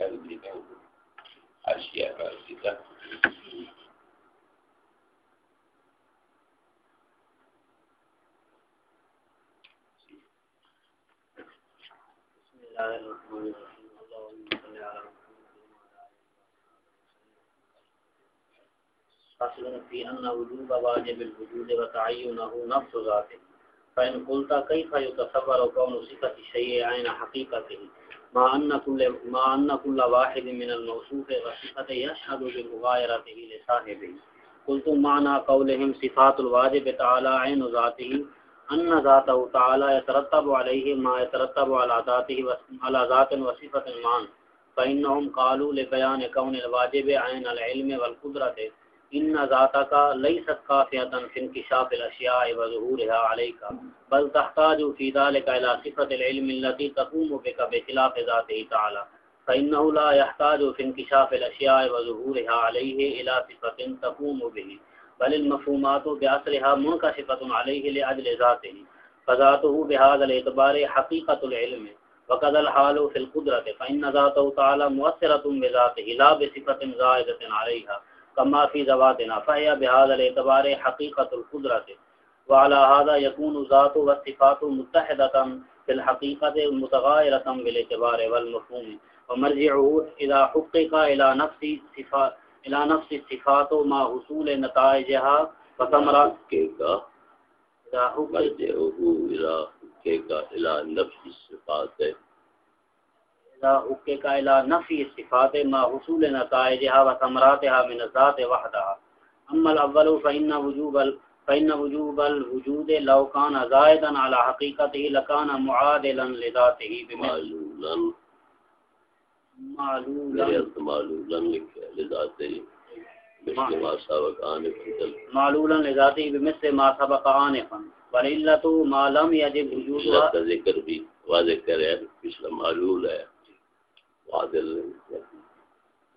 هذه أشياء فاسدة الله الرحمن الرحيم. اللهم صل على محمد وعلى آله وصحبه وسلم في أن وجوب واجب الوجود وتعينه نفس ذاته فإن قلت كيف يتصور كون صفة الشيء عين حقيقته؟ مع أن كل مع أن كل واحد من الموصوف وصفة يشهد بمغايرته لصاحبه. قلت معنى قولهم صفات الواجب تعالى عين ذاته، أن ذاته تعالى يترتب عليه ما يترتب على ذاته على ذات وصفة معا فإنهم قالوا لبيان كون الواجب عين العلم والقدرة. ان ذاتا کا لئی ذاتك ليست كافيه في انكشاف الاشياء وظهورها عليك. بل تحتاج في ذلك الى صفه العلم التي تقوم بك بخلاف ذاته تعالى. فانه لا يحتاج في انكشاف الاشياء وظهورها عليه الى صفه تقوم به. بل المفهومات باصلها منكشفه عليه لاجل ذاته. فذاته بهذا الاعتبار حقيقه العلم. وقد الحال في القدره فان ذاته تعالى مؤثره بذاته. لا بصفه زائده عليها. كما في ذواتنا فهي بهذا الاعتبار حقيقة القدرة وعلى هذا يكون ذات والصفات متحدة في الحقيقة متغايرة بالاعتبار والمفهوم ومرجعه إذا حقق إلى نفس صفات إلى نفس الصفات ما حصول نتائجها مرجعه إذا حقق. إلى نفس الصفات. حقق الى نفي صفات ما حصول نتائجها وثمراتها من وحدها اما الاول فان وجوب فان وجوب الوجود لو كان زائدا على حقيقته لكان معادلا لذاته بمعلولا معلولا. لذاته معلولا لذاته بمثل ما سبق آنفا. ما لم يجب وجودها ذکر بھی واضح کرے پچھلا معلول ہے۔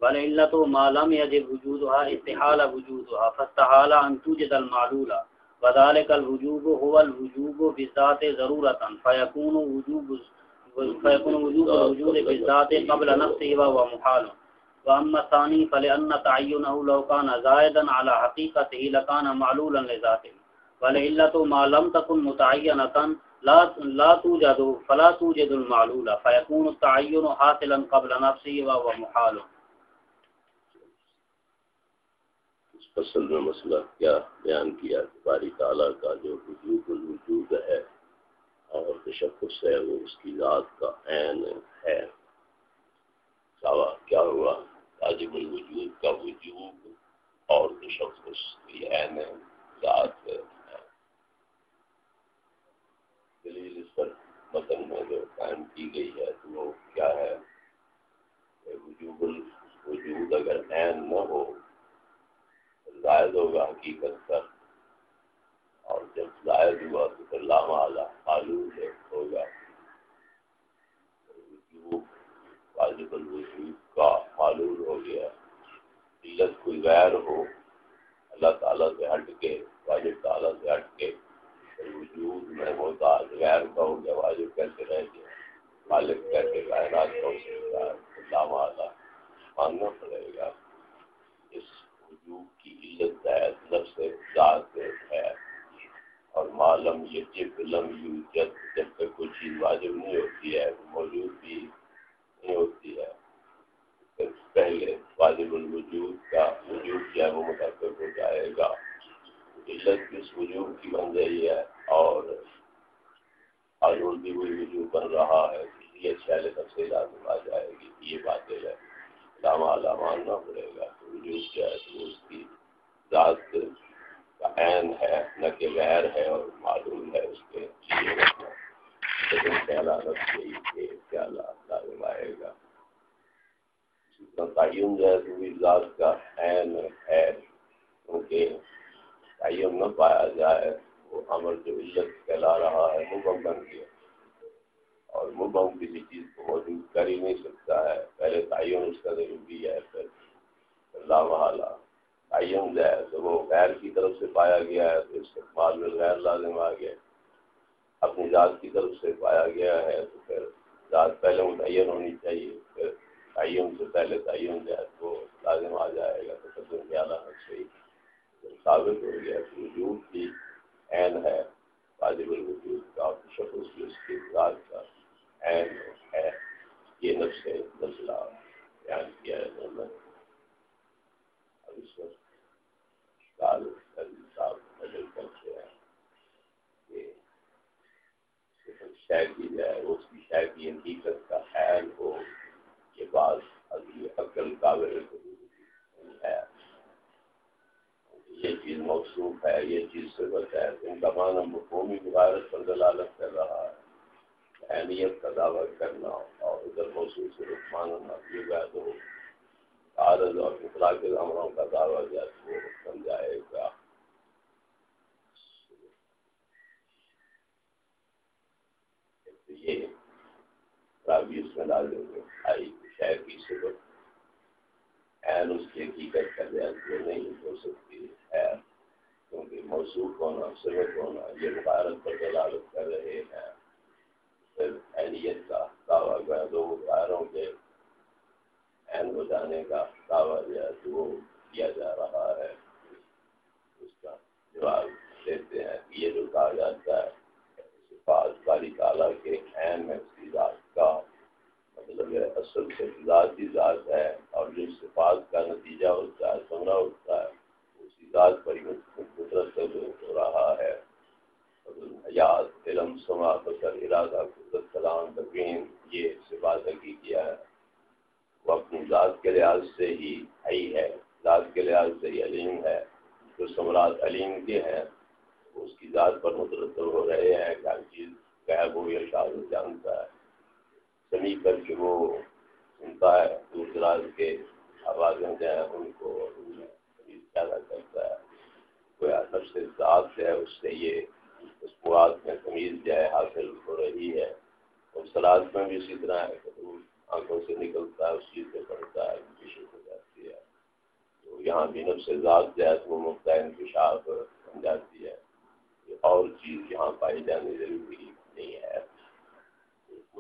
ولعلة ما لم يجب وجودها استحال وجودها فاستحال أن توجد المعلولة وذلك الوجوب هو الوجوب بالذات ضرورة فيكون وجوب فيكون وجوب الوجود بالذات قبل نفسه وهو محال. وأما الثاني فلأن تعينه لو كان زائدا على حقيقته لكان معلولا لذاته. ولعلة ما لم تكن متعينة لا لا توجد فلا توجد المعلول، فيكون التعين حاصلا قبل نفسه وهو محال. اس فصل میں مسئلہ کیا بیان کیا؟ باری تعالیٰ کا جو وجود الوجود ہے اور تشخص ہے وہ اس کی ذات کا عین ہے۔ سوا، کیا ہوا؟ واجب الوجود کا وجود اور تشخص کی عین ذات ہے۔ دلیل پر متن میں جو قائم کی گئی ہے تو وہ کیا ہے؟ وجوب الوجود اگر عین نہ ہو زائد ہوگا حقیقت پر۔ اور جب زائد ہوا تو پھر لامہ اعلیٰ معلوم ہوگا۔ وجوب واجب الوجود کا معلوم ہو گیا۔ علت کوئی غیر ہو، اللہ تعالیٰ سے ہٹ کے، واجب تعالیٰ سے ہٹ کے۔ وجود میں محتاج غیر کا ہو واجب کیسے رہ گیا مالک کیسے کائنات کا ہو سکتا ہے اللہ والا ماننا پڑے گا اس وجود کی علت ہے لفظ ذات ہے اور معلوم یہ جب لم یوجد جب تک کوئی چیز واجب نہیں ہوتی ہے موجود بھی نہیں ہوتی ہے پہلے واجب الوجود کا وجود جو ہے؟ وہ متفق ہو جائے گا۔ علت کس وجود کی بن رہی ہے اور حضور بھی وہی وجود بن رہا ہے یہ چھیلے سب سے لازم آ جائے گی، یہ باتیں ہے علامہ علامہ ماننا پڑے گا تو وجود جو ہے؟ تو اس کی ذات کا عین ہے، نہ کہ غیر ہے اور معلوم ہے اس کے لیے لیکن پہلا رب یہی کہ لازم آئے گا۔ تعین جو ہے تو بھی ذات کا عین ہے، کیونکہ تعین نہ پایا جائے، وہ عمل جو عزت کہلا رہا ہے مبم بن گیا۔ اور مبم کسی چیز کو موجود کر ہی نہیں سکتا ہے۔ پہلے تعین اس کا ضروری ہے، پھر اللہ محلہ تعین جو ہے تو وہ غیر کی طرف سے پایا گیا ہے، تو استقبال میں غیر لازم آ گیا۔ اپنی ذات کی طرف سے پایا گیا ہے، تو پھر ذات پہلے متعین ہونی چاہیے۔ پھر تعین سے پہلے تعین جائے تو لازم آ جائے گا، تو قدم زیادہ صحیح ثابت ہو گیا کہ وجود کی عین ہے، واجب الوجود کا شخص کی اس کی ذات کا عین ہے۔ یہ نفس نسلہ بیان کیا ہے انہوں نے اب اس وقت صاحب نظر کرتے ہیں کہ شے کی جائے اس کی شے کی حقیقت کا خیال ہو یہ بات ابھی عقل قابل ہے۔ یہ چیز موصوف ہے، یہ چیز سے ہے۔ ان کا معنی مقومی مغارت پر دلالت کر رہا ہے۔ اہمیت کا دعویٰ کرنا اور ادھر موصوف سے ماننا یہ بات ہو۔ عارض اور اطلاع کے امروں کا دعویٰ جیسے وہ بن جائے گا۔ یہ رابی اس میں ڈال دیں گے۔ آئی شہر کی صبح این اس کی حقیقت کا لحاظ نہیں ہو سکتی ہے کیونکہ موصوف ہونا سبق ہونا یہ مبارک پر دلالت کر رہے ہیں پھر اہلیت کا دعویٰ گیا دو غیروں کے این ہو جانے کا دعویٰ جو ہے تو وہ کیا جا رہا ہے اس کا جواب دیتے ہیں کہ یہ جو کہا جاتا ہے صفات باری تعالیٰ کے عین میں اس کی ذات کا اصل سے ذات ہی ذات ہے اور جو صفات کا نتیجہ ہوتا ہے، سمرا ہوتا ہے، اسی ذات پر ہی قدرت سے ہو رہا ہے۔ حیات، علم سما بسر ارادہ، قدرت، کلام تقین یہ صفات کی کیا ہے۔ وہ اپنی ذات کے لحاظ سے ہی حی ہے، ذات کے لحاظ سے ہی علیم ہے۔ جو سمراج علیم کے ہیں اس کی ذات پر مترتب ہو رہے ہیں، کہ ہر چیز غائب ہو یا شاید جانتا ہے۔ سمی کر کے وہ سنتا ہے، دور دراز کے آوازیں جو ہیں، ان کو ان پیدا کرتا ہے۔ کوئی نفس ذات سے ہے، اس سے یہ اس مراد میں تمیز جو ہے حاصل ہو رہی ہے۔ اور سلاد میں بھی اسی طرح ہے آنکھوں سے نکلتا ہے، اس چیز سے پڑتا ہے انکشف ہو جاتی ہے۔ تو یہاں بھی نفس ذات جو ہے وہ مفتا انکشاف بن جاتی ہے۔ اور چیز یہاں پائی جانے ضروری نہیں ہے۔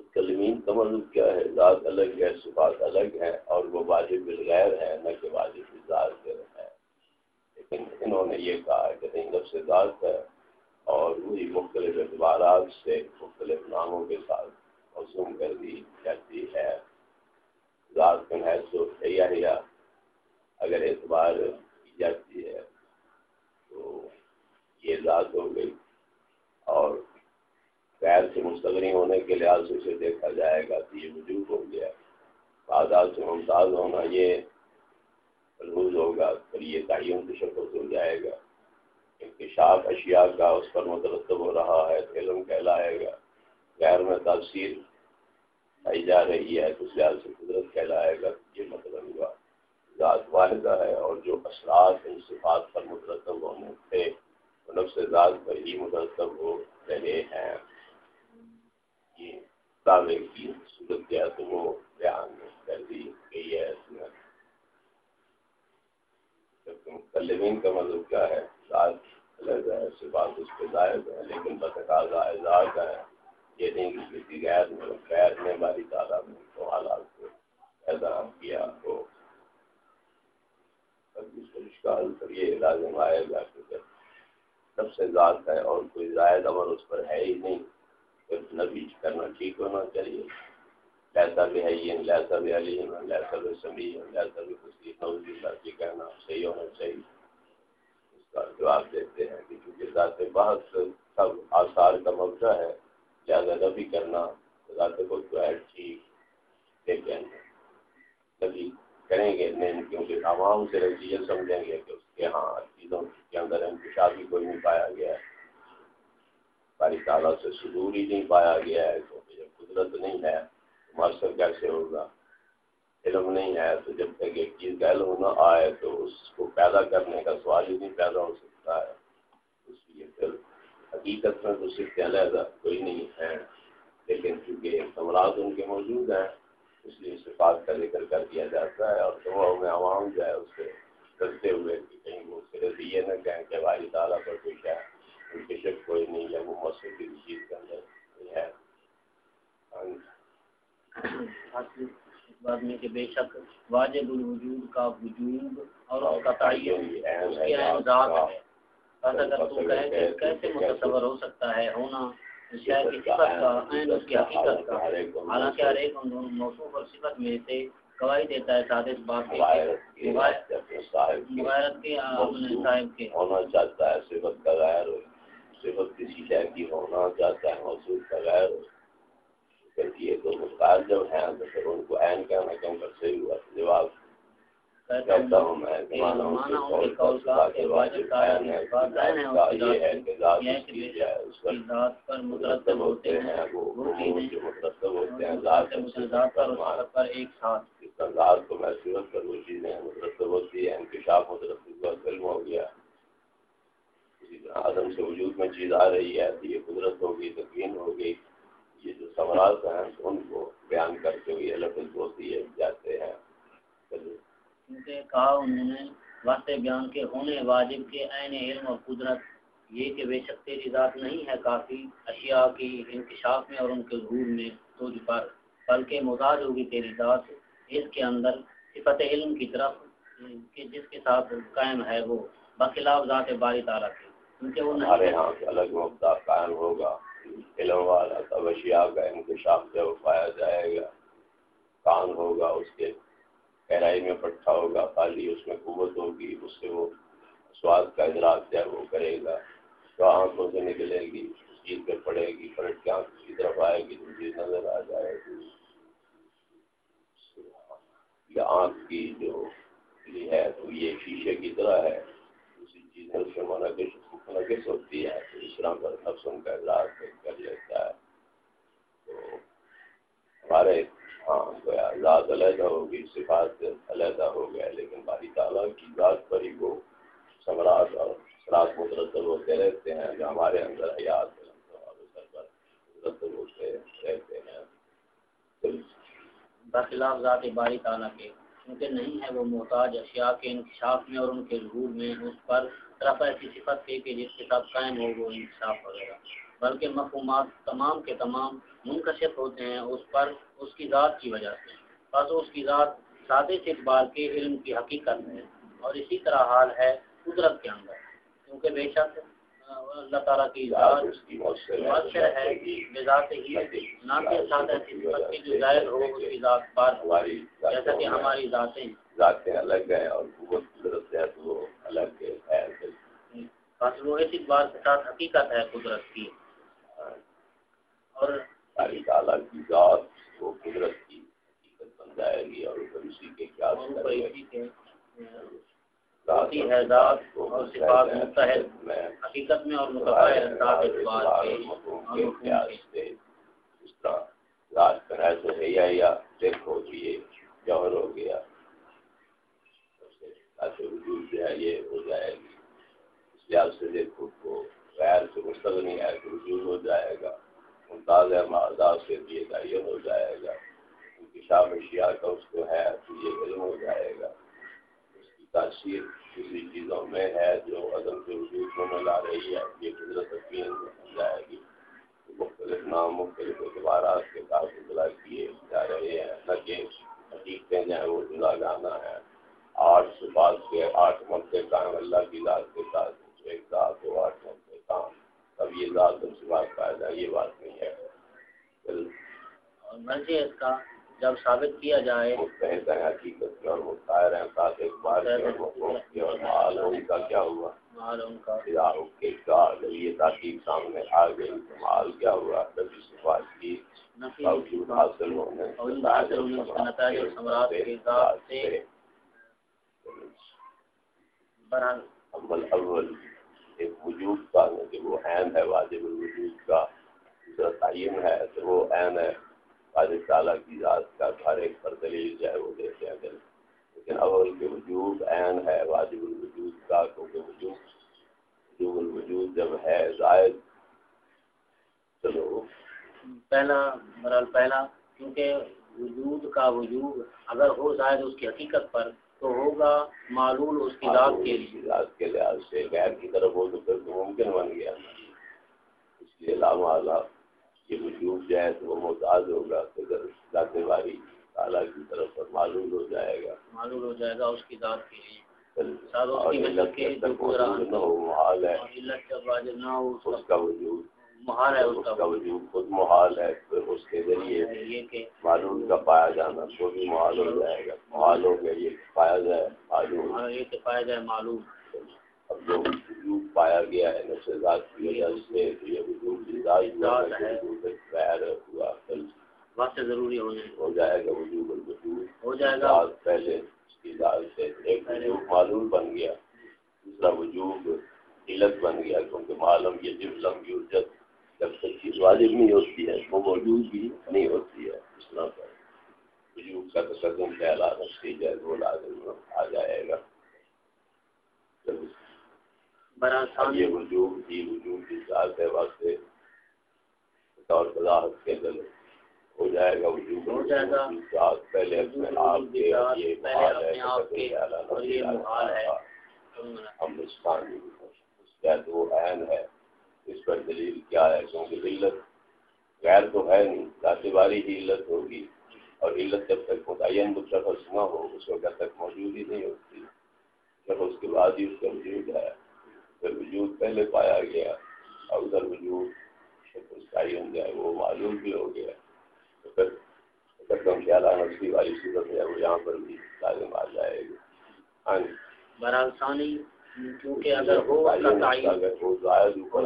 متکلمین کا مطلب کیا ہے؟ ذات الگ ہے، صفات الگ ہے اور وہ واجب بالغیر ہے نہ کہ واجب ذات ہے لیکن انہوں نے یہ کہا کہ نہیں نفس ذات ہے اور وہی مختلف اعتبارات سے مختلف ناموں کے ساتھ موسوم کر دی جاتی ہے۔ ذات میں ہے تو یا اگر اعتبار کی جاتی ہے تو یہ ذات ہو گئی اور غیر سے مستغنی ہونے کے لحاظ سے اسے دیکھا جائے گا تو یہ وجود ہو گیا تعداد سے ممتاز ہونا یہ محفوظ ہوگا پھر یہ تعین کی شکل ہو جائے گا۔ انکشاف اشیاء کا اس پر مترتب ہو رہا ہے علم کہلائے گا۔ غیر میں تاثیر پائی جا رہی ہے، تو اس لحاظ سے قدرت کہلائے گا یہ مطلب ہوا۔ ذات واحدہ ہے، اور جو اثرات ان صفات پر مترتب ہونے تھے نفس ذات پر ہی مترتب ہو رہے ہیں۔ یہ دعوے کی صورت کیا تو وہ بیان کر دی گئی ہے اس میں۔ متلمین کا مطلب کیا ہے؟ ذات الگ ہے صفات اس پہ زائد ہے، لیکن بتقاضا ذات ہے۔ یہ نہیں کہ کسی غیر میں غیر نے ہماری تعداد میں تو حالات کو پیدا کیا ہو۔ اس اشکال پر یہ لازم آئے گا کہ سب سے ذات ہے اور کوئی زائد عمل اس پر ہے ہی نہیں۔ پھر کرنا ٹھیک ہونا چاہیے لہذا بھی ہے یہ لہذا بھی علیم لہذا بھی سمیع لہذا بھی خوشی نوزی اللہ کہنا صحیح ہونا چاہیے۔ اس کا جواب دیتے ہیں کہ چونکہ ذات بحث سب آثار کا مبدہ ہے، لہذا نبی کرنا ذات خود تو ہے ٹھیک۔ لیکن نبی کریں گے نہیں کیونکہ عوام سے یہ سمجھیں گے کہ اس کے ہاں چیزوں کے اندر انتشار کوئی نہیں پایا گیا۔ ہے باری تعالیٰ سے صدور ہی نہیں پایا گیا ہے، کیونکہ جب قدرت نہیں ہے تو مارسر کیسے ہوگا؟ علم نہیں ہے تو جب تک ایک چیز کا علم نہ آئے تو اس کو پیدا کرنے کا سوال ہی نہیں پیدا ہو سکتا ہے۔ اس لیے پھر حقیقت میں تو صرف علیحدہ کوئی نہیں ہے، لیکن چونکہ ثمرات ان کے موجود ہیں، اس لیے صفات کا ذکر کر دیا جاتا ہے اور دعاؤں میں عوام جو ہے، اس سے کرتے ہوئے کہ کہیں وہ صرف یہ نہ کہیں کہ بھائی تعالیٰ پر کوئی کیا ان کی چیز کے اندر نہیں ہے اس بات میں کہ بے شک واجب الوجود کا وجود اور اس کا تعین اس کی اہم ذات ہے۔ بس اگر تو کہ کیسے متصور ہو سکتا ہے ہونا کی صفت کا عین اس کی حقیقت کا۔ حالانکہ ہر ایک موصوف اور صفت میں سے گواہی دیتا ہے کے روایت کے۔ اپنے صاحب کے۔ ہونا چاہتا ہے صفت کا غیر صفت کسی شہر کی ہونا چاہتا ہے موصوف کا غیر ہو یہ تو مختار جب ہیں تو پھر ان کو عین کہنا کم کر صحیح ہوا جواب۔ ہوں میں زمانہ ہوں کہ قول کا صفات واجب عین ہے یہ ہے کہ ذات اس کی جائے اس پر مترتب ہوتے ہیں وہ امور جو مترتب ہوتے ہیں ذات پر ایک ساتھ۔ اس کا ذات کو محسوس کر وہ چیزیں مترتب ہوتی ہیں انکشاف مترتب کا علم ہو گیا۔ عدم سے وجود میں چیز آ رہی ہے، تو یہ قدرت ہوگی تقوین ہوگی، یہ جو سوالات ہیں، ان کو بیان کرتے ہوئے لفظ ہوتی ہے جاتے ہیں۔ کیونکہ کہا انہوں نے واسطے بیان کے ہونے واجب کے عین علم اور قدرت، یہ کہ بے شک تیری ذات نہیں ہے، کافی اشیاء کی انکشاف میں اور ان کے ظہور میں تو پر، بلکہ مزاج ہوگی تیری ذات اس کے اندر صفت علم کی طرف، کہ جس کے ساتھ قائم ہے وہ، بخلاف ذات باری تعالیٰ کی۔ کیونکہ وہ ہمارے یہاں سے الگ مبدا قائم ہوگا۔ علم والا تب اشیاء کا انکشاف جب پایا جائے گا۔ کان ہوگا اس کے گہرائی میں پٹھا ہوگا خالی اس میں قوت ہوگی اس سے وہ سواد کا ادراک ہے وہ کرے گا۔ تو آنکھوں سے نکلے گی چیز پہ پڑے گی پلٹ کے آنکھ کی طرف آئے گی تو چیز نظر آ جائے گی۔ یا آنکھ کی جو ہے تو یہ شیشے کی طرح ہے۔ دوسری چیزیں اس میں منعقد منعقد ہوتی ہے تو اس طرح پر نفس کا ادراک کر لیتا ہے۔ تو ہمارے ہاں گویا ذات علیحدہ ہوگی، صفات علیحدہ ہو گیا لیکن باری تعالیٰ کی ذات پر ہی وہ سمراٹ اور سراط مترتب ہوتے رہتے ہیں، جو ہمارے اندر حیات مترتب ہوتے رہتے ہیں۔ بخلاف ذات باری تعالیٰ کے، کیونکہ نہیں ہے وہ محتاج اشیاء کے انکشاف میں اور ان کے ظہور میں، اس پر طرف ایسی صفت کے کہ جس کے ساتھ قائم ہو وہ انکشاف وغیرہ۔ بلکہ مفہومات تمام کے تمام منکشف ہوتے ہیں اس پر اس کی ذات کی وجہ سے۔ بس اس کی ذات سادے سے اقبال کے علم کی حقیقت ہے اور اسی طرح حال ہے قدرت کے اندر۔ کیونکہ بے شک اللہ تعالیٰ کی ذات مؤثر ہے ذات ہی نہ کہ سادہ صفت کی جو ظاہر ہو اس کی ذات پر جیسا کہ ہماری ذاتیں ذاتیں الگ ہیں اور قدرت ہے تو وہ الگ ہے بس وہ کے ساتھ حقیقت ہے قدرت کی۔ اور اللہ تعالیٰ کی ذات وہ قدرت کی حقیقت بن جائے گی اور پھر اسی کے کیا ہوتی ہے۔ ذات اور صفات متحد حقیقت میں اور متبادل ذات اعتبار کے اس طرح ذات پر ایسے ہے یا دیکھو کہ یہ جوہر ہو گیا۔ وجود جو ہے یہ ہو جائے گی اس لحاظ سے دیکھو تو غیر سے مستغنی ہے، کہ وجود ہو جائے گا، ممتاز معذاب سے یہ تعین ہو جائے گا انکشاف اشیاء کا اس کو ہے، تو یہ علم ہو جائے گا۔ اس کی تاثیر کسی چیزوں میں ہے جو عدم کے وجود کو ملا رہی ہے، یہ قدرت یقین بن جائے گی۔ مختلف نام، مختلف اعتبارات کے ساتھ اطلاع کیے جا رہے ہیں، نہ کہ حقیقتیں جو ہیں وہ جدا گانا ہے آٹھ صفات کے آٹھ مکے کام اللہ کی ذات کے ساتھ ایک ذات ہو آٹھ مکے کام اب یہ ذات سے بات فائدہ یہ بات نہیں ہے۔ اور مرضی اس کا جب ثابت کیا جائے۔ مستحد ہیں حقیقت کے اور ہیں ساتھ ایک بار کے اور ان کا کیا ہوا؟ ان کا۔ کے کا جب یہ تحقیق سامنے آ گئی تو مال کیا ہوا؟ جب اس کی۔ حاصل ہونے حاصل ہونے اس کے نتائج اور ثمرات کے ذات سے بہرحال اول اول ایک وجود کا کہ وہ عین ہے واجب الوجود کا۔ دوسرا تعین ہے تو وہ عین ہے۔ واجب تعالیٰ کی ذات کا ہر ایک پر دلیل جو ہے وہ دیتے ہیں دل۔ لیکن اول کے وجود عین ہے واجب الوجود کا کیونکہ وجود وجوب الوجود جب ہے زائد۔ چلو۔ پہلا برال پہلا کیونکہ وجود کا وجود اگر ہو زائد اس کی حقیقت پر تو ہوگا معلول اس کی ذات کے لیے۔ ذات کے لحاظ سے غیر کی طرف ہو تو پھر تو ممکن بن گیا۔ اس لیے علامہ اعلیٰ یہ وجود جو ہے تو وہ محتاج ہوگا۔ اگر ذات باری تعالیٰ کی طرف پر معلوم ہو جائے گا۔ معلوم ہو جائے گا اس کی ذات کے لیے۔ اس کا وجود محال ہے اس کا وجود خود محال ہے اس کے ذریعے معلوم کا پایا جانا وہ بھی محال ہو جائے گا۔ محال ہو گیا یہ پایا جائے معلوم ہمارا یہ پایا جائے معلوم۔ اب جو وجود پایا گیا ہے نفس ذات کی وجہ سے یہ وجود غیر ہوا سے ضروری ہونے ہو جائے گا وجود الوجود ہو جائے گا۔ پہلے اس کی ذات سے ایک وجود معلوم بن گیا دوسرا وجود علت بن گیا کیونکہ معلوم یہ جب لمبی اجت جب تک چیز واجب نہیں ہوتی ہے وہ موجود بھی نہیں ہوتی ہے اس طرح پر۔ وجود کا تقدم پہلا رسی جائے وہ لازم آ جائے گا۔ یہ وجود ہی وجود کی ذات ہے واسطے وضاحت کے دل ہو جائے گا وجود ہو جائے گا۔ کی ذات۔ پہلے اپنے آپ کے یہ محال ہے اور یہ محال ہے۔ ہم اس کا اس کا عین ہے۔ اس پر دلیل کیا ہے؟ کیونکہ علت غیر تو ہے نہیں ذات باری ہی علت ہوگی۔ اور علت جب تک متعین مشخص نہ ہو، اس وقت تک موجود ہی نہیں ہوتی۔ جب اس کے بعد ہی اس کا وجود ہے۔ پھر وجود پہلے پایا گیا اور ادھر وجود اس کا ہی ہو وہ معلوم بھی ہو گیا۔ تو پھر تقدم خیال نفسی والی صورت ہے وہ یہاں پر بھی لازم آ جائے گی۔ ہاں جی۔ برحال ثانی کیونکہ اگر ہو اس کا تعین ظاہر اوپر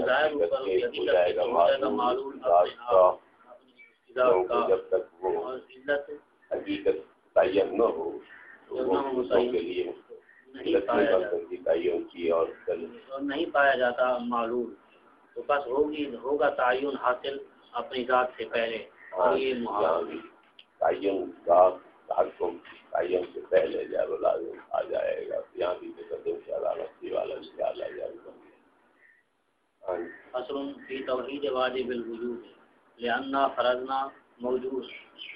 حقیقت جائے گا معلوم ذات اپنے آپ ذات کا جب تک وہ تعین نہ ہو تو وہ دوسروں تعین کے لیے تعین کی اور نہیں پایا جاتا معلوم۔ تو بس ہوگی ہوگا تعین حاصل اپنی ذات سے پہلے۔ اور یہ یہاں محال تحکم تعین سے پہلے آ جائے گا یہاں بھی والا آ جائے گا۔ ہاں جی۔ اصل فی توحید واجب الوجود فرضنا موجود۔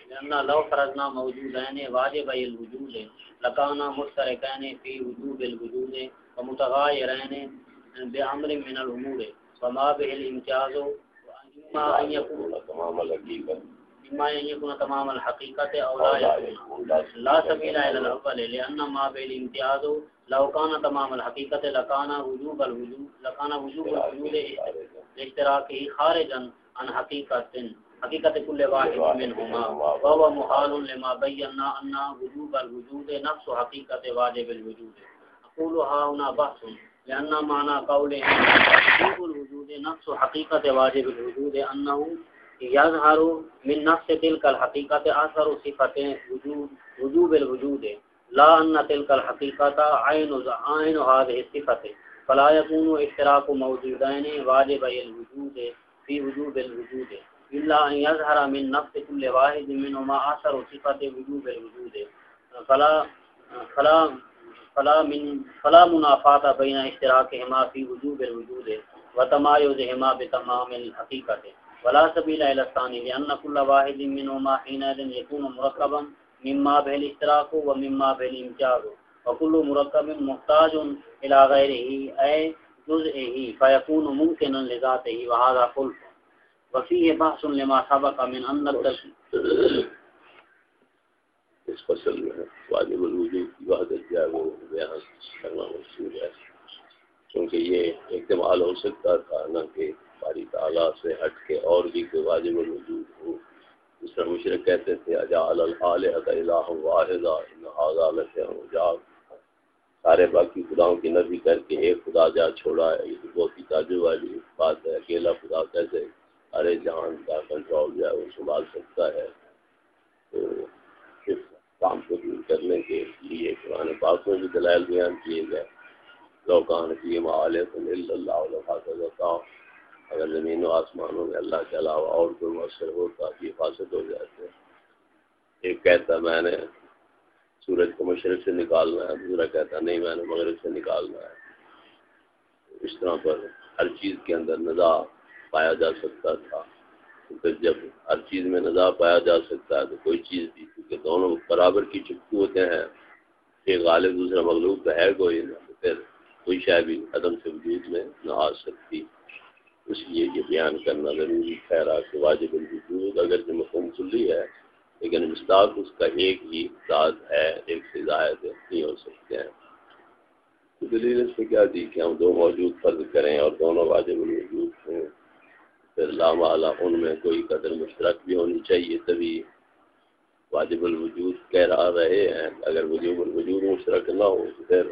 لأننا لو فرضنا موجودین واجب الوجود۔ لکانا مشترکین فی وجوب الوجود ومتغایرین بعمر من الامور۔ وما به الامتیاز۔ ان یکون تمام الحقیقت اما تمام او لا لا الى الاول لان ما لو كان تمام وجوب وجوب الوجود خارجا عن حقیقت حقیقت كل واحد منهما. وهو محال لما بينا ان وجوب الوجود نفس حقیقت واجب الوجود. اقول ها هنا بحث لان معنى قوله وجوب الوجود نفس حقیقت واجب الوجود انه يظهر من نفس تلك الحقيقة أثر صفة وجود، وجوب الوجود. لا أن تلك الحقيقة عين عين هذه الصفة فلا يكون اشتراك موجودين واجبي الوجود في وجوب الوجود. إلا أن يظهر من نفس كل واحد منهما أثر صفة وجوب الوجود. فلا فلا فلا من، فلا منافاة بين اشتراكهما في وجوب الوجود وتمايزهما بتمام الحقيقة ولا سبيل الى الثاني لان كل واحد منهما حينئذ يكون مركبا مما به الاشتراك ومما به الامتياز وكل مركب محتاج الى غيره اي جزئه فيكون ممكنا لذاته وهذا خلف وفيه بحث لما سبق من ان التركيب اس فصل میں واجب الوجود کی وحدت جو ہے وہ بیان کرنا مشہور ہے کیونکہ یہ احتمال ہو سکتا تھا نہ کہ باری تعالیٰ سے ہٹ کے اور بھی کوئی واجب الوجود ہو۔ جس طرح مشرق کہتے تھے اجا الحت الہ واحدہ جاگ سارے باقی خداؤں کی نبی کر کے ایک خدا جا چھوڑا ہے۔ یہ تو بہت ہی تعجب والی بات ہے۔ اکیلا خدا کیسے ارے جہان کا کنٹرول جو ہے وہ سنبھال سکتا ہے؟ تو اس کام کو دور کرنے کے لیے قرآن پاک میں بھی دلائل بیان کیے گئے۔ لوکان کی معالم اللہ علیہ اگر زمین و آسمانوں میں اللہ کے علاوہ اور کوئی مؤثر ہوتا یہ فاسد ہو جاتے ایک کہتا میں نے سورج کو مشرق سے نکالنا ہے، دوسرا کہتا نہیں، میں نے مغرب سے نکالنا ہے۔ اس طرح پر ہر چیز کے اندر نزا پایا جا سکتا تھا۔ پھر جب ہر چیز میں نزا پایا جا سکتا ہے، تو کوئی چیز بھی، کیونکہ دونوں برابر کی چپکو ہوتے ہیں۔ ایک غالب دوسرا مغلوب تو ہے کوئی نہ پھر کوئی شاید بھی عدم سے وجود میں نہ آ سکتی۔ اس لیے یہ بیان کرنا ضروری ٹھہرا کہ واجب الوجود۔ اگر جو مفہوم کلی ہے، لیکن مستاق اس کا ایک ہی ذات ہے، ایک سے زائد نہیں ہو سکتے ہیں۔ دلیل اس میں کیا دی کہ ہم دو موجود فرض کریں اور دونوں واجب الوجود ہوں۔ پھر لامہ ان میں کوئی قدر مشترک بھی ہونی چاہیے تبھی واجب الوجود کہہ رہا رہے ہیں۔ اگر وجوب الوجود مشترک نہ ہو تو پھر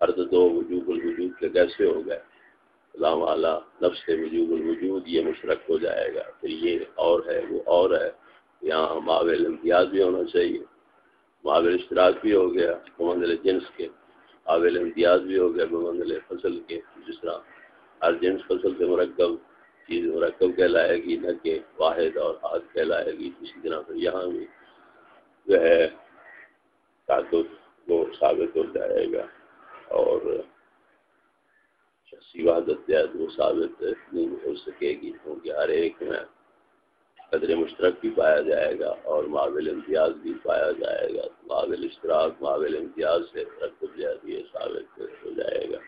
ارد دو وجوب الوجود کے کیسے ہو گئے؟ لام اعلیٰ نفس وجوب الوجود یہ مشترک ہو جائے گا۔ پھر یہ اور ہے، وہ اور ہے۔ یہاں معاول امتیاز بھی ہونا چاہیے۔ معاول اشتراک بھی ہو گیا منزل جنس کے۔ معاول امتیاز بھی ہو گیا منزل فصل کے۔ جس طرح ہر جنس فصل سے مرکب چیز مرکب کہلائے گی، نہ کہ واحد اور ہاتھ کہلائے گی۔ اسی طرح پھر یہاں بھی جو ہے، تعدد وہ ثابت ہو جائے گا۔ اور جائز وہ ثابت نہیں ہو سکے گی کیونکہ ہر ایک میں قدر مشترک بھی پایا جائے گا اور معاول امتیاز بھی پایا جائے گا۔ معاول اشتراک معاول امتیاز سے رقب جائے ثابت ہو جائے گا۔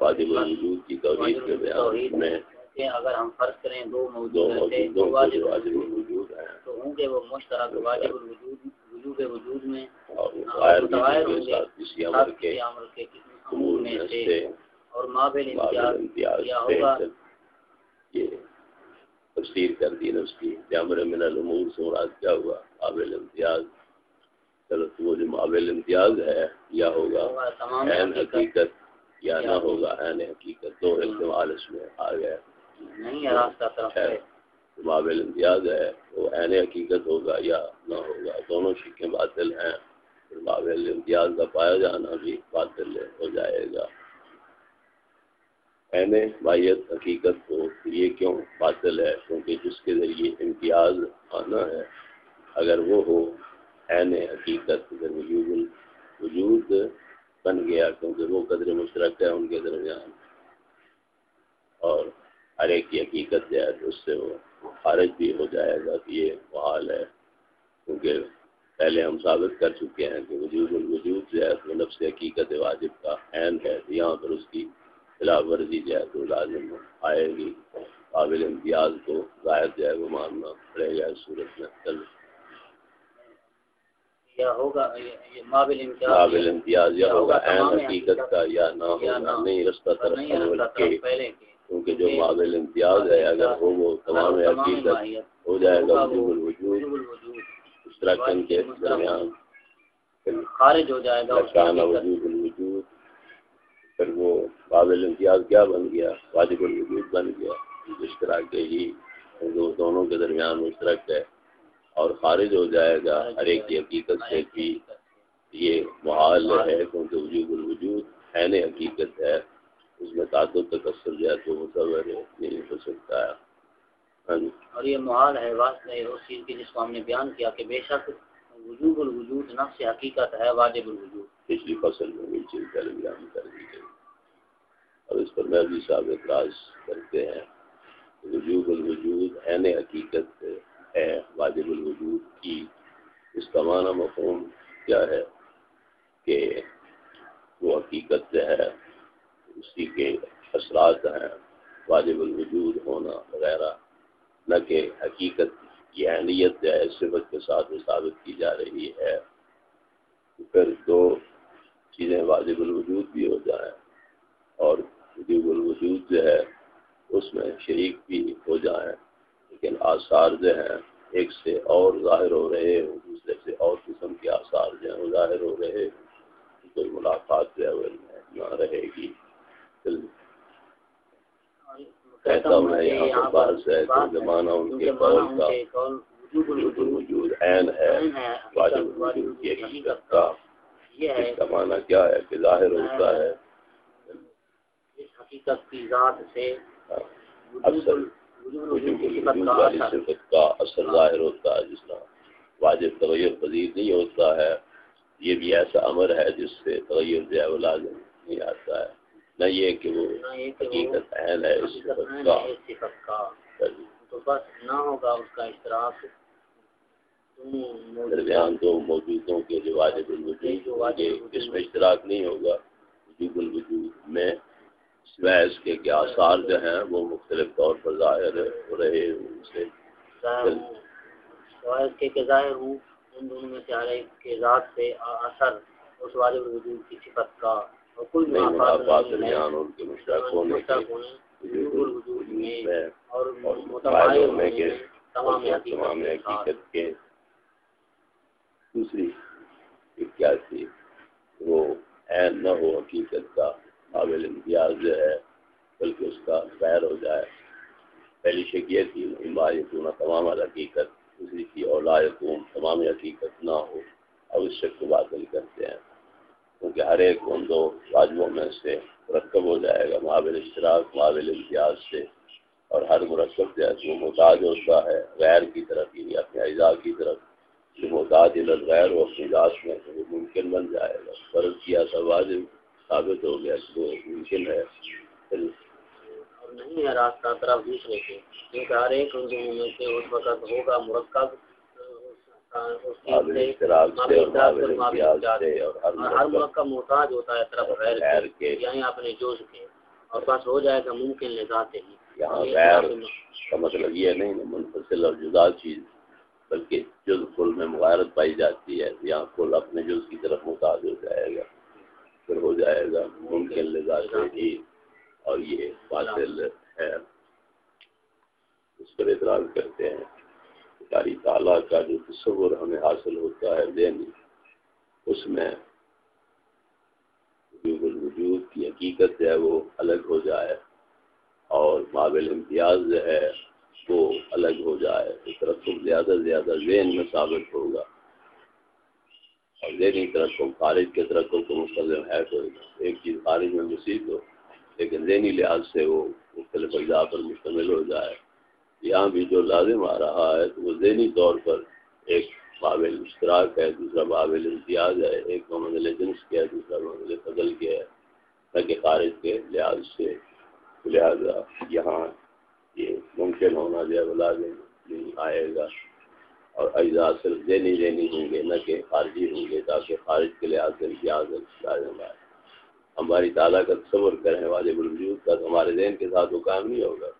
واجب الوجود کی توحید کے بیان میں اگر ہم فرض کریں دو موجود دو واجب ہیں۔ تو ہوں گے وہ مشترک واجب الوجود وجود وجود میں۔ اور متغیر ہوں گے۔ کسی عمر کے۔ امور میں سے اور مابل امتیاز یا ہوگا؟ یہ تفسیر کر دی نا اس کی۔ عمر من الامور سے مراد کیا ہوا مابل امتیاز۔ چلو تو وہ جو مابل امتیاز ہے یا ہوگا حقیقت۔ یا نہ ہوگا ہے حقیقت۔ دو احتمال اس میں آ گیا مابل امتیاز ہے وہ عین حقیقت ہوگا یا نہ ہوگا۔ دونوں شکیں باطل ہیں۔ پھر امتیاز کا پایا جانا بھی باطل ہو جائے گا۔ عین مایت حقیقت کو یہ کیوں باطل ہے؟ کیونکہ جس کے ذریعے امتیاز آنا ہے، اگر وہ ہو، عین حقیقت وجود وجود بن گیا، کیونکہ وہ قدر مشترک ہے ان کے درمیان۔ اور ہر ایک کی حقیقت جو ہے، اس سے وہ خارج بھی ہو جائے گا کہ یہ محال ہے، کیونکہ پہلے ہم ثابت کر چکے ہیں کہ وجود الوجود جو ہے تو نفس حقیقت واجب کا عین ہے یہاں پر اس کی خلاف ورزی جو ہے تو لازم آئے گی۔ قابل امتیاز کو ظاہر جو ہے وہ ماننا پڑے گا اس صورت میں۔ قابل امتیاز۔ یا ہوگا اہم حقیقت کا یا نہ ہوگا۔ نہیں رستہ طرف کیونکہ جو قابل امتیاز ہے اگر ہو وہ تمام حقیقت ہو جائے گا وجود اس طرح کے درمیان خارج ہو جائے گا وجود الوجود پھر وہ قابل امتیاز کیا بن گیا؟ واجب الوجود بن گیا۔ کے ہی دونوں کے درمیان مشترک ہے اور خارج ہو جائے گا ہر ایک کی حقیقت سے بھی یہ محال ہے کیونکہ وجود الوجود عین حقیقت ہے۔ اس میں تعدد تکثر جو ہے تو متصور نہیں ہو سکتا۔ ہے۔ اور یہ محال ہے واسطہ اس چیز کی جس کو ہم نے بیان کیا کہ بے شک وجود الوجود نفس حقیقت ہے واجب الوجود۔ پچھلی فصل میں بھی چیز پہلے بیان کر دی گئی۔ اور اس پر میں بھی صاحب اعتراض کرتے ہیں۔ وجود الوجود عین حقیقت ہے واجب الوجود کی۔ اس کا معنی مفہوم کیا ہے؟ کہ وہ حقیقت ہے اسی کے اثرات ہیں واجب الوجود ہونا وغیرہ۔ نہ کہ حقیقت کی اہمیت جو ہے صفت کے ساتھ ثابت کی جا رہی ہے۔ پھر دو چیزیں واجب الوجود بھی ہو جائیں اور وجوب الوجود جو ہے اس میں شریک بھی ہو جائیں، لیکن آثار جو ہیں ایک سے اور ظاہر ہو رہے ہیں دوسرے سے اور قسم کے آثار جو ہیں وہ ظاہر ہو رہے کوئی ملاقات جو ہے وہ نہ رہے گی۔ کہتا ہوں میں یہاں پر بات ہے ان کے قول کا وجود عین ہے واجب وجود کی حقیقت کا اس کا معنی کیا ہے کہ ظاہر ہوتا ہے۔ حقیقت کی ذات سے ہاں، اکثر صفت کا اثر۔ ظاہر ہوتا ہے جس طرح واجب تغیر پذیر نہیں ہوتا ہے۔ یہ بھی ایسا امر ہے جس سے تغیر جو ہے وہ لازم نہیں آتا ہے۔ نہ یہ کہ وہ حقیقت اہل ہے اس صفت کا۔ تو بس نہ ہوگا اس کا اشتراک درمیان دو موجودوں کے جو واجب الوجود اس میں اشتراک نہیں ہوگا۔ وجوب الوجود میں بحث کے کیا آثار جو ہیں وہ مختلف طور پر ظاہر ہو رہے ان سے کے ظاہر ہوں ان دونوں میں سے ہر ایک کے ذات سے اثر اس واجب وجود کی صفت کا۔ درمیان ان کے مشترک ہونے کے اور ہونے کے تمام حقیقت کے دوسری کیا تھی وہ عین نہ ہو حقیقت کا قابل امتیاز جو ہے بلکہ اس کا غیر ہو جائے۔ پہلی شک یہ تھی یقون تمام حقیقت دوسری کی اولا یقون تمام حقیقت نہ ہو۔ اب اس شک کو باطل کرتے ہیں۔ کیونکہ ہر ایک ان دو واجبوں میں سے مرکب ہو جائے گا معابل اشتراک معابل امتیاز سے۔ اور ہر مرکب جو ہے وہ محتاج ہوتا ہے، غیر کی طرف یعنی اپنے اعزاز کی طرف، جو محتاج غیر و اپنی ذات میں وہ ممکن بن جائے گا۔ فرض کیا تھا، واجب ثابت ہو گیا تو ممکن ہے۔ نہیں ہے راستہ طرف دوسرے کے۔ کیونکہ ہر ایک میں سے اس وقت ہوگا مرکب۔ ہر مرکب محتاج ہوتا ہے طرف غیر کے یعنی اپنے جوش کے اور بس ہو جائے گا ممکن لے جاتے ہی۔ یہاں غیر کا مطلب یہ نہیں منفصل اور جدا چیز بلکہ جز کل میں مغارت پائی جاتی ہے۔ یہاں کل اپنے جز کی طرف محتاج ہو جائے گا پھر ہو جائے گا ممکن لذات ہی۔ اور یہ فاصل ہے۔ اس پر اعتراض کرتے ہیں۔ کاری تعالیٰ کا جو تصور ہمیں حاصل ہوتا ہے دین اس میں وجود کی حقیقت جو ہے وہ الگ ہو جائے اور قابل امتیاز جو ہے وہ الگ ہو جائے اس طرف زیادہ سے زیادہ ذہن میں ثابت ہوگا اور ذہنی ترقم خارج کے ترقم کو مستلم ہے کوئی ایک چیز خارج میں مصیب ہو، لیکن ذہنی لحاظ سے وہ مختلف اجزاء پر مشتمل ہو جائے۔ یہاں بھی جو لازم آ رہا ہے تو وہ ذہنی طور پر ایک قابل اشتراک ہے، دوسرا قابل امتیاز ہے، ایک محمد جنس کیا ہے، دوسرا محمد فضل کیا ہے، تاکہ خارج کے لحاظ سے لہٰذا یہاں یہ ممکن ہونا جو ہے لازم نہیں آئے گا۔ اور اجزاء صرف دینی دینی ہوں گے، نہ کہ خارجی ہوں گے، تاکہ خارج کے لحاظ سے امتیاز لازم آئے۔ ہماری تعالیٰ کا تصور کریں، واجب الوجود کا ہمارے ذہن کے ساتھ وہ کام نہیں ہوگا۔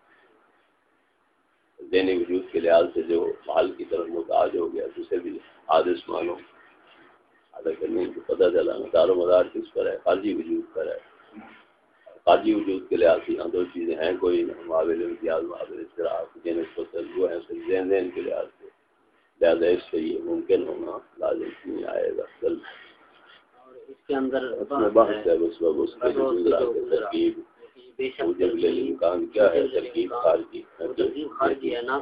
دینی وجود کے لحاظ سے جو مال کی طرف محتاج ہو گیا اسے بھی حادث مانو۔ ادا کرنے کو پتہ چلا دار و مدار کس پر ہے؟ خارجی وجود پر ہے۔ خارجی وجود کے لحاظ سے یہاں دو چیزیں ہیں کوئی معاول امتیاز معاول اصطلاح جن کو ہیں صرف ذہن ذہن کے لحاظ سے۔ لہٰذا اس سے یہ ممکن ہونا لازم نہیں آئے گا۔ کل اس کے اندر بحث ہے اس وقت اس کی ترکیب۔ امکان کیا ہے؟ ترکیب خارجی خارجی ہے نہ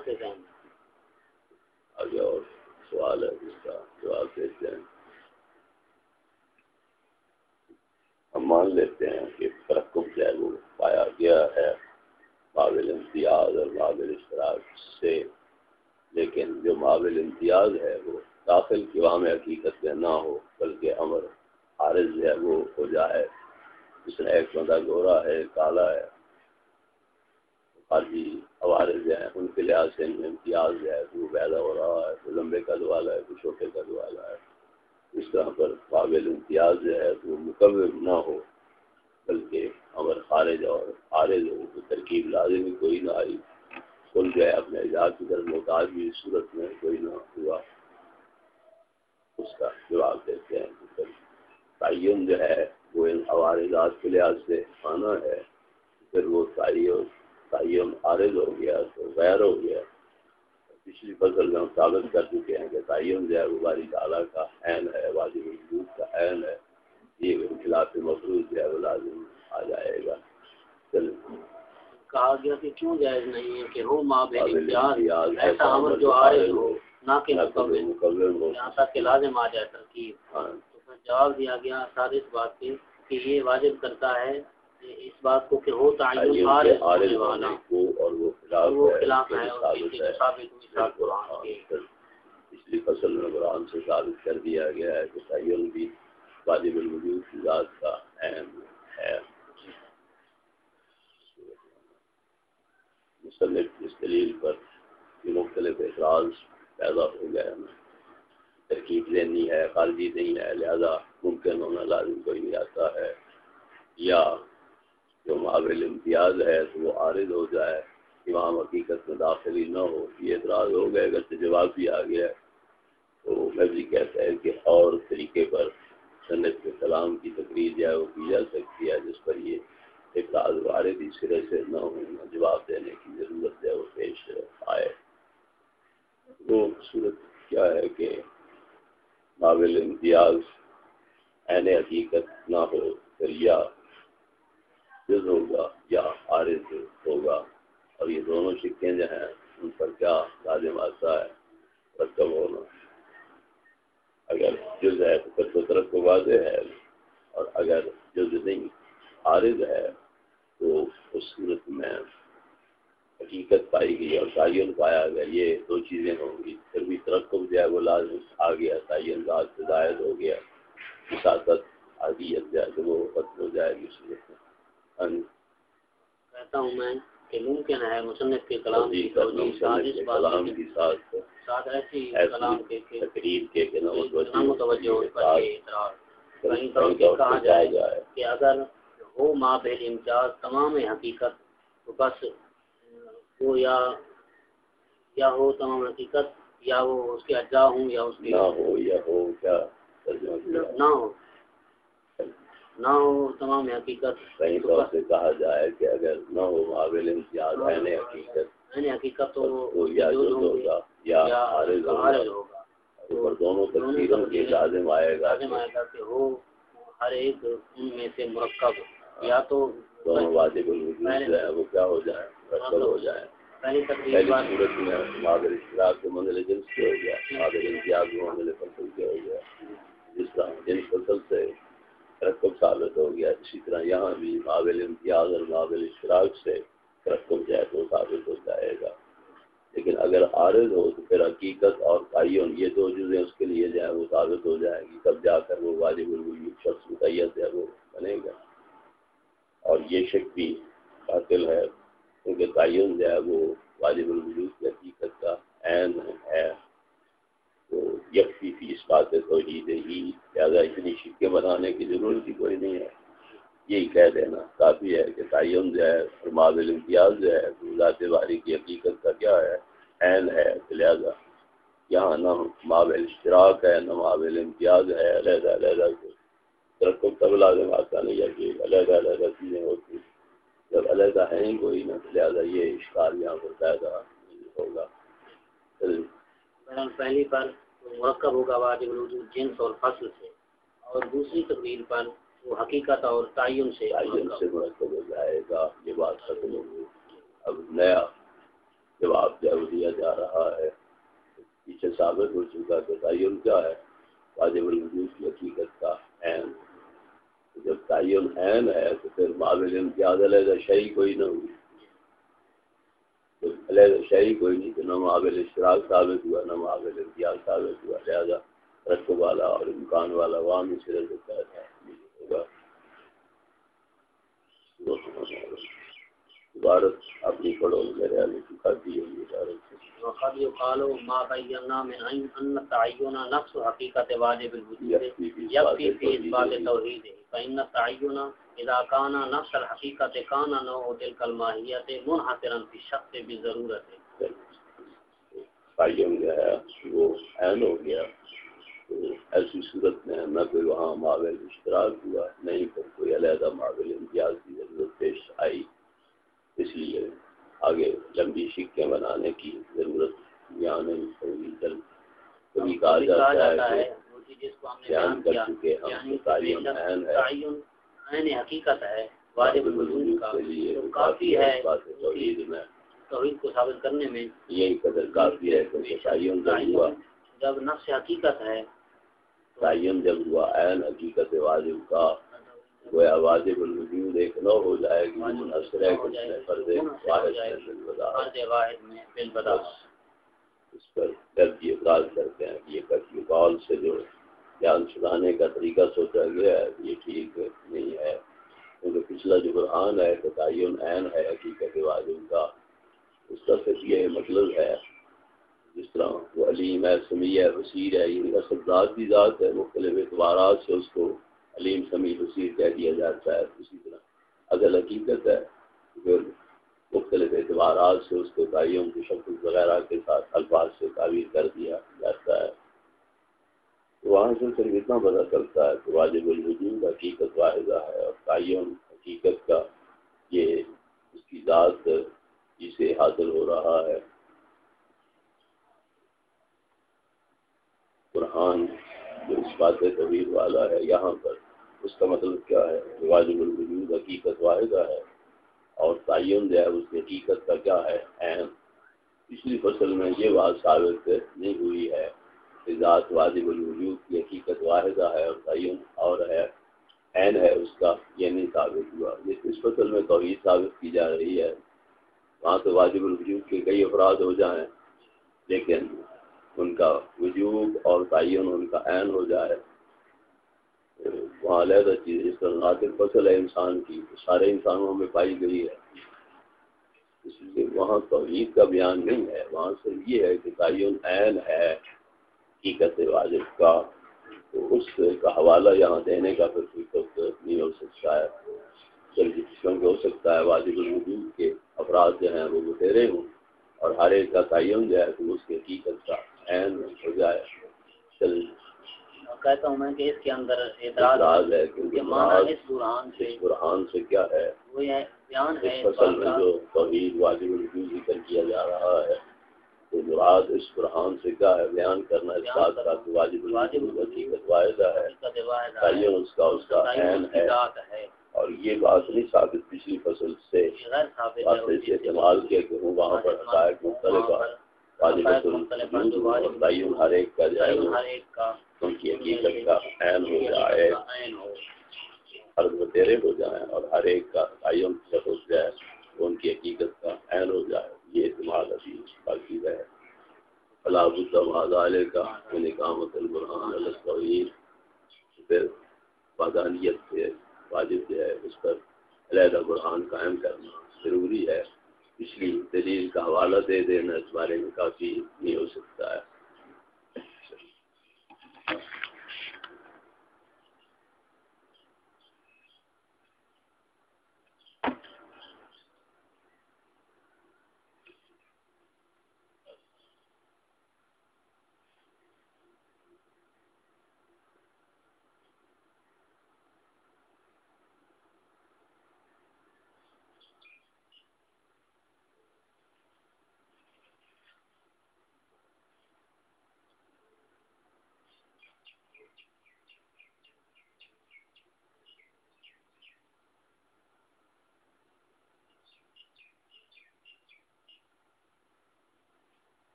آگے اور سوال ہے جس کا جواب دیتے ہیں۔ ہم مان لیتے ہیں کہ ترقب جو ہے وہ پایا گیا ہے۔ قابل امتیاز اور قابل اشتراک سے۔ لیکن جو معابل امتیاز ہے وہ داخل کی حقیقت میں نہ ہو بلکہ امر عارض ہے وہ ہو جائے۔ جس نے ایک بندہ گورا ہے، کالا ہے خارجی عوارض ہیں، ان کے لحاظ سے امتیاز ہے، وہ پیدا ہو رہا ہے کوئی لمبے کا دوالا ہے کوئی چھوٹے کا دوالا ہے۔ اس طرح پر قابل امتیاز جو ہے وہ مقبر نہ ہو، بلکہ امر خارج اور عارض ہو، تو ترکیب لازمی کوئی نہ آئی۔ کل جو ہے اپنے اعجاز کی طرف محتاج بھی صورت میں، کوئی نہ ہوا۔ اس کا جواب دیتے ہیں۔ تعین جو ہے وہ ان عوارضات کے لحاظ سے آنا ہے۔ پھر وہ تعین عارض ہو گیا تو غیر ہو گیا۔ پچھلی فصل میں ہم ثابت کر چکے ہیں کہ تعین جو ہے وہ باری تعالیٰ کا عین ہے واجب وجود کا عین ہے۔ یہ خلاف مفروض جو ہے وہ لازم آ جائے گا۔ چلیں۔ کہا گیا کہ کیوں جائز نہیں ہے کہ ہو ماں امتیاز ایسا عمل جو آئے ہو نہ کہ مقبل یہاں تک کہ لازم آ جائے ترکیب۔ ہاں۔ جواب دیا گیا سارے اس بات کے کہ یہ واجب کرتا ہے اس بات کو کہ ہو تعین والا اور وہ خلاف ہے پچھلی فصل میں قرآن سے ثابت کر دیا گیا ہے کہ تعین بھی واجب الوجود کی ذات کا اہم ہے۔ مصنف اس دلیل پر مختلف اعتراض پیدا ہو گئے ہمیں ترکیب لینی ہے، خارجی نہیں ہے، لہذا ممکن ہونا لازم کوئی نہیں آتا ہے۔ یا جو معابل امتیاز ہے تو وہ عارض ہو جائے، امام حقیقت میں داخلی نہ ہو، یہ اعتراض ہو گئے اگر جواب بھی آ گیا۔ تو میں بھی کہتا ہے کہ اور طریقے پر سنت کے کلام کی تقریر جو ہے وہ کی جا سکتی ہے، جس پر یہ اعتراض وارد اس سرے سے نہ ہونا جواب دینے کی ضرورت ہے، وہ پیش آئے۔ وہ صورت کیا ہے کہ قابل امتیاز، عین حقیقت نہ ہو پھر یا جز ہوگا یا عارض ہوگا۔ اور یہ دونوں سکے جو ہیں، ان پر کیا لازم آتا ہے؟ رقم ہونا۔ اگر جز ہے تو پھر طرف کو واضح ہے، اور اگر جز نہیں، عارض ہے تو اس صورت میں حقیقت پائی گئی اور تعین پایا گیا۔ یہ دو چیزیں ہوں گی۔ پھر بھی ترقب جو ہے وہ لازم آ گیا۔ تعین ذات سے زائد ہو گیا۔ عادیت جو ہے تو وہ ختم ہو جائے گی صورت میں کہتا ہوں میں کہ ممکن ہے مصنف کے کلام جی، کی کلام کی ساتھ۔ ساتھ ایسی کلام کے تقریر کے کہ نہ متوجہ کہیں تو کہا جائے کہ اگر ہو ماں بہل امتیاز تمام حقیقت تو بس وہ یا یا ہو تمام حقیقت یا وہ اس کے اجزاء ہوں یا اس کے نہ ہو یا ہو کیا نہ ہو نہ ہو تمام حقیقت۔ صحیح طور سے کہا جائے کہ اگر نہ ہو معابل امتیاز عین حقیقت۔ عین حقیقت تو یا جو ہوگا یا عارض ہوگا۔ اور دونوں کے لازم آئے گا لازم آئے گا کہ ہو ہر ایک ان میں سے مرکب۔ یا تو دونوں واجب الوجود ہے وہ کیا ہو جائے؟ مرکب ہو جائے۔ پہلی صورت میں معادل اشتراک کے منزل جنس کے ہو گیا۔ معادل امتیاز کے منزل فصل کے ہو گیا۔ جس طرح جنس فصل سے ترقب ثابت ہو گیا اسی طرح یہاں بھی قابل امتیاز اور قابل اشتراک سے ترقب جائے تو ثابت ہو جائے گا۔ لیکن اگر عارض ہو تو پھر حقیقت اور تعین یہ دو چیزیں اس کے لیے جو ہے وہ ثابت ہو جائیں گی۔ تب جا کر وہ واجب الوجود شخص متعیت ہے وہ بنے گا۔ اور یہ شک بھی قاتل ہے۔ کیونکہ تعین جو ہے وہ واجب الوجود کی حقیقت کا عین ہے۔ تو یکفی فی اس بات توحید ہی زیادہ اتنی شکے بنانے کی ضرورت ہی کوئی نہیں ہے۔ یہی کہہ دینا کافی ہے کہ تعین جو ہے اور معابل امتیاز جو ہے ذات باری کی حقیقت کا کیا ہے؟ عین ہے۔ لہٰذا یہاں نہ معابل اشتراک ہے، نہ معابل امتیاز ہے۔ علیحدہ علیحدہ ترقب تب لازم آتا نہیں ہے کہ علیحدہ علیحدہ چیزیں ہوتی ہیں۔ جب علیحدہ ہیں ہی کوئی نہ لہٰذا یہ اشکار یہاں پر پیدا ہوگا۔ پہلی پر مرکب ہوگا واجب الوجود جنس اور فصل سے اور دوسری تقریر پر وہ حقیقت اور تعین سے تعین سے مرکب ہو جائے گا۔ یہ بات ختم ہوگی اب نیا جواب جب دیا جا رہا ہے۔ پیچھے ثابت ہو چکا کہ تعین کیا ہے۔ واجب الوجود کی حقیقت کا عین۔ جب تعین عین ہے تو پھر معابل امتیاز علیحدہ شہی کوئی نہ ہوئی۔ علیحدہ شہری کوئی نہیں، تو نہ معابل اشتراک ثابت ہوا، نہ معابل امتیاز ثابت ہوا۔ لہٰذا رقب والا اور امکان والا وہاں میں صرف ہوگا عبارت اپنی پڑھو میرے علی کی کھاتی ہوگی عبارت سے وقد يقال ما بينا من ان التعين نفس حقيقه واجب الوجود يكفي في اثبات توحيده فان التعين اذا كان نفس الحقيقه كان نوع تلك الماهيه منحصرا في الشخص بضرورت تعین جو ہے وہ عین ہو گیا۔ ایسی صورت میں نہ کوئی وہاں معاول اشتراک ہوا نہیں پھر کوئی علیحدہ معاول امتیاز کی ضرورت پیش آئی۔ اس لیے آگے لمبی سکے بنانے کی ضرورت یہاں نہیں ہوگی۔ جلد کبھی کہا جاتا ہے بیان کر چکے ہم یعنی تعلیم عین ہے۔ عین حقیقت ہے واجب کا کافی ہے توحید میں توحید کو ثابت کرنے میں یہی قدر کافی ہے کہ تعین جب ہوا۔ جب نفس حقیقت ہے تعین جب ہوا عین حقیقت واجب کا گویا واجب الوجود ایک نو ہو جائے گی منحصر ہے کچھ میں فرض واحد میں بالبدا اس پر یہ اعتراض کرتے ہیں کہ یہ کسی قول سے جو جان چھڑانے کا طریقہ سوچا گیا ہے یہ ٹھیک نہیں ہے۔ کیونکہ پچھلا جو برہان ہے کہ تعین عین ہے حقیقت واجب کا اس کا صرف یہ مطلب ہے جس طرح وہ علیم ہے سمیع ہے وسیر ہے ان کا سب ذات بھی ذات ہے مختلف اعتبارات سے اس کو علیم سمیع وسیر کہہ دیا جاتا ہے، اسی طرح اصل حقیقت ہے پھر مختلف اعتبارات سے اس کو تعین کی شکل وغیرہ کے ساتھ الفاظ سے تعبیر کر دیا جاتا ہے، تو وہاں سے صرف اتنا پتہ چلتا ہے کہ واجب الوجود حقیقت واحدہ ہے اور تعین حقیقت کا یہ اس کی ذات جسے حاصل ہو رہا ہے۔ قرآن جو اس بات طویل والا ہے، یہاں پر اس کا مطلب کیا ہے؟ واجب الوجود حقیقت واحدہ ہے اور تعین جو ہے اس کی حقیقت کا کیا ہے؟ اہم پچھلی فصل میں یہ بات ثابت نہیں ہوئی ہے کہ ذات واجب الوجود کی حقیقت واحدہ ہے اور تعین اور ہے۔ عین ہے اس کا، یہ نہیں ثابت ہوا۔ یہ اس فصل میں توحید ثابت کی جا رہی ہے۔ وہاں تو واجب الوجود کے کئی افراد ہو جائیں، لیکن ان کا وجود اور تعین، ان کا عین ہو جائے۔ علیحدہ چیز جس طرح ناطق فصل ہے انسان کی سارے انسانوں میں پائی گئی ہے۔ اس لیے وہاں توحید کا بیان نہیں ہے، وہاں سے یہ ہے کہ تعین عین ہے، حقیقت واجب کا۔ تو اس کا حوالہ یہاں دینے کا پھر کوئی تو نہیں ہو سکتا ہے۔ کیونکہ ہو سکتا ہے واجب الوجود کے افراد جو ہیں وہ بتیرے ہوں اور ہر ایک کا تعین جو ہے تو اس کی حقیقت کا عین ہو جائے۔ چل کہتا ہوں میں کہ اس کے اندر اعتراض ہے کیونکہ اس قرآن سے قرآن سے کیا ہے؟ وہ بیان ہے فصل میں جو توحید واجب الوجود ذکر کیا جا رہا ہے تو مراد اس قرآن سے کیا ہے؟ بیان کرنا اس بات کا کہ واجب الوجود حقیقت واحدہ ہے۔ تعین اس کا اس کا عین ہے۔ اور یہ بات نہیں ثابت پچھلی فصل سے استعمال کیا کہ ہوں وہاں پر حقائق مختلف واجب تعین ہر ایک کا جائے کی حقیقت کا عین ہو جائے، ہر بتیرے ہو جائیں اور ہر ایک کا تعین جب ہو جائے تو ان کی حقیقت کا عین ہو جائے۔ یہ استعمال ابھی باقی ہے اللہ علیہ کا نکامت البرحان الطویل۔ پھر پادانیت سے واجب جو ہے اس پر علیحدہ برحان قائم کرنا ضروری ہے۔ پچھلی دلیل کا حوالہ دے دینا اس بارے میں کافی نہیں ہو سکتا ہے۔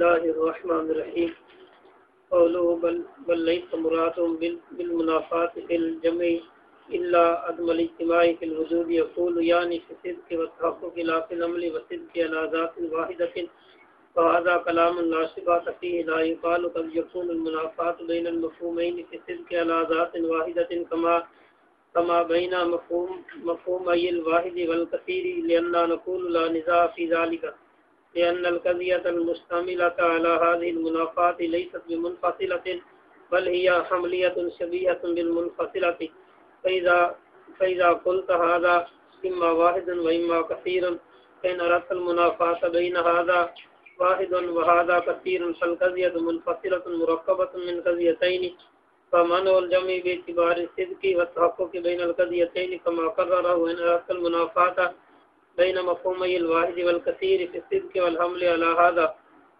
بسم الله الرحمن الرحيم. قوله بل, بل ليس مراد بالمنافات في الجمع إلا عدم الاجتماع في الوجود. يقول يعني في الصدق والتحقق لا في العمل والصدق على ذات واحدة. فهذا كلام لا شبهة فيه. لا يقال قد يكون المنافات بين المفهومين في الصدق على ذات واحدة كما كما بين مفهوم مفهومي الواحد والكثير. لأننا نقول لا نزاع في ذلك. لأن القضية المشتملة على هذه المنافات ليست بمنفصلة بل هي حملية شبيهة بالمنفصلة. فإذا, فإذا قلت هذا إما واحد وإما كثير فإن أردت المنافات بين هذا واحد وهذا كثير فالقضية منفصلة مركبة من قضيتين فمنع الجمع باعتبار الصدق والتحقق بين القضيتين كما قرره إن أردت المنافات بين مفهومي الواحد والكثير في الصدق والحمل على هذا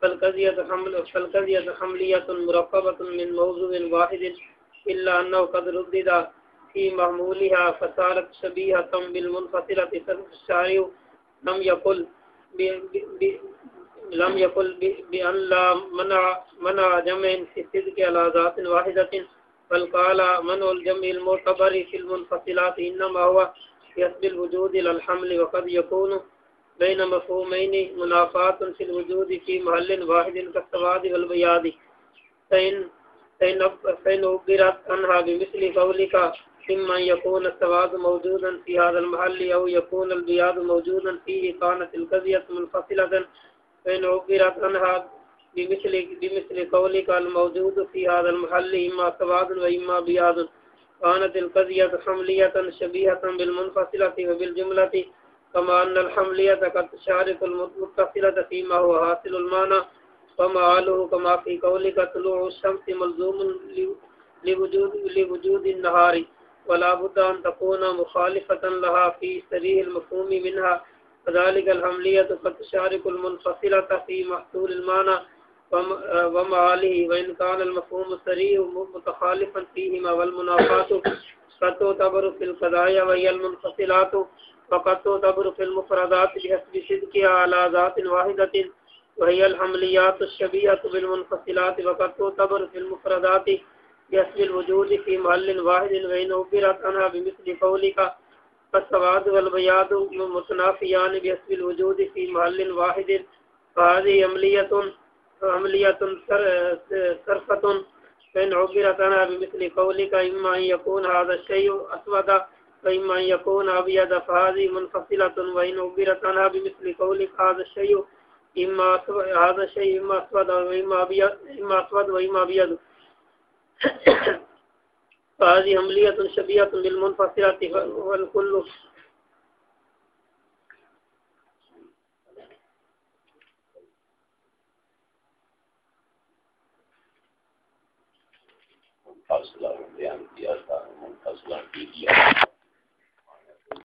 فالقضية حمل فالقضية حملية مركبة من موضوع واحد إلا أنه قد ردد في محمولها فصارت شبيهة بالمنفصلة فالشارع لم يقل لم يقل بأن لا منع منع جمع في الصدق على ذات واحدة بل قال منع الجمع المعتبر في المنفصلات إنما هو يسب الوجود للحمل وقد يكون بين مفهومين منافات في الوجود في محل واحد كالسواد والبياض. فإن فإن أبرت عنها بمثل قولك إما يكون السواد موجودا في هذا المحل أو يكون البياض موجودا فيه كانت القضية منفصلة. فإن عبرت عنها بمثل, بمثل قولك الموجود في هذا المحل إما سواد وإما بياض. كانت القضية حملية شبيهة بالمنفصلة وبالجملة كما أن الحملية قد تشارك المتصلة فيما هو حاصل المعنى ومعاله كما في قولك طلوع الشمس ملزوم لوجود, لوجود النهار. ولا بد أن تكون مخالفة لها في سريح المفهوم منها. فذلك الحملية قد تشارك المنفصلة في محصول المعنى ومعاله وإن كان المفهوم السريح متخالفا فيهما والمنافات، قد تعتبر في القضايا وهي المنفصلات، وقد تعتبر في المفردات بحسب صدقها على ذات واحدة وهي الحمليات الشبيهة بالمنفصلات، وقد تعتبر في المفردات بحسب الوجود في محل واحد وإن عبرت عنها بمثل قولك فالسواد والبياض متنافيان بحسب الوجود في محل واحد فهذه عملية عملية صرفة فإن عبرت عنها بمثل قولك إما أن يكون هذا الشيء أسود وإما أن يكون أبيض فهذه منفصلة. وإن عبرت عنها بمثل قولك هذا الشيء إما هذا الشيء إما أسود وإما أبيض إما أسود وإما أبيض. فهذه عملية شبيهة بالمنفصلة والكل فاصلہ بیان کیا تھا فاصلہ کی کیا